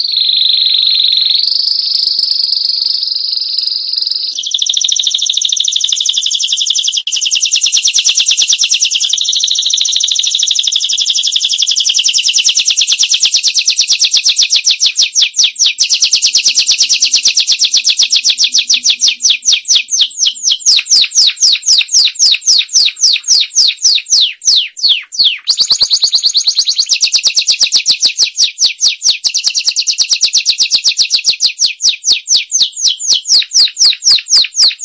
you you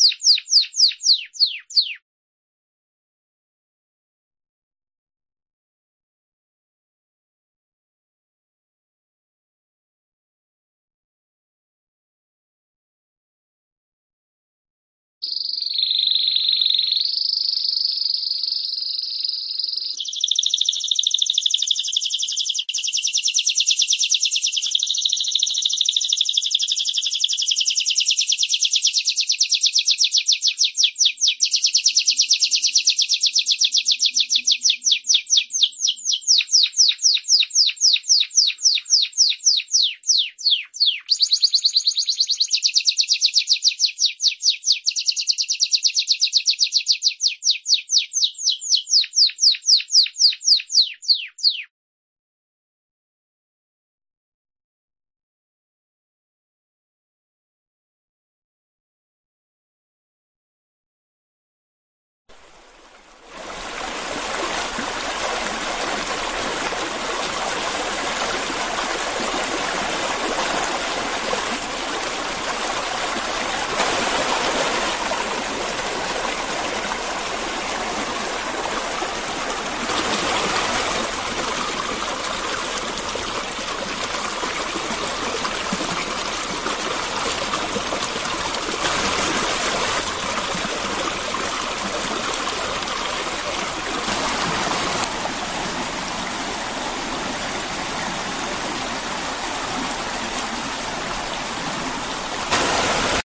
スーツケース。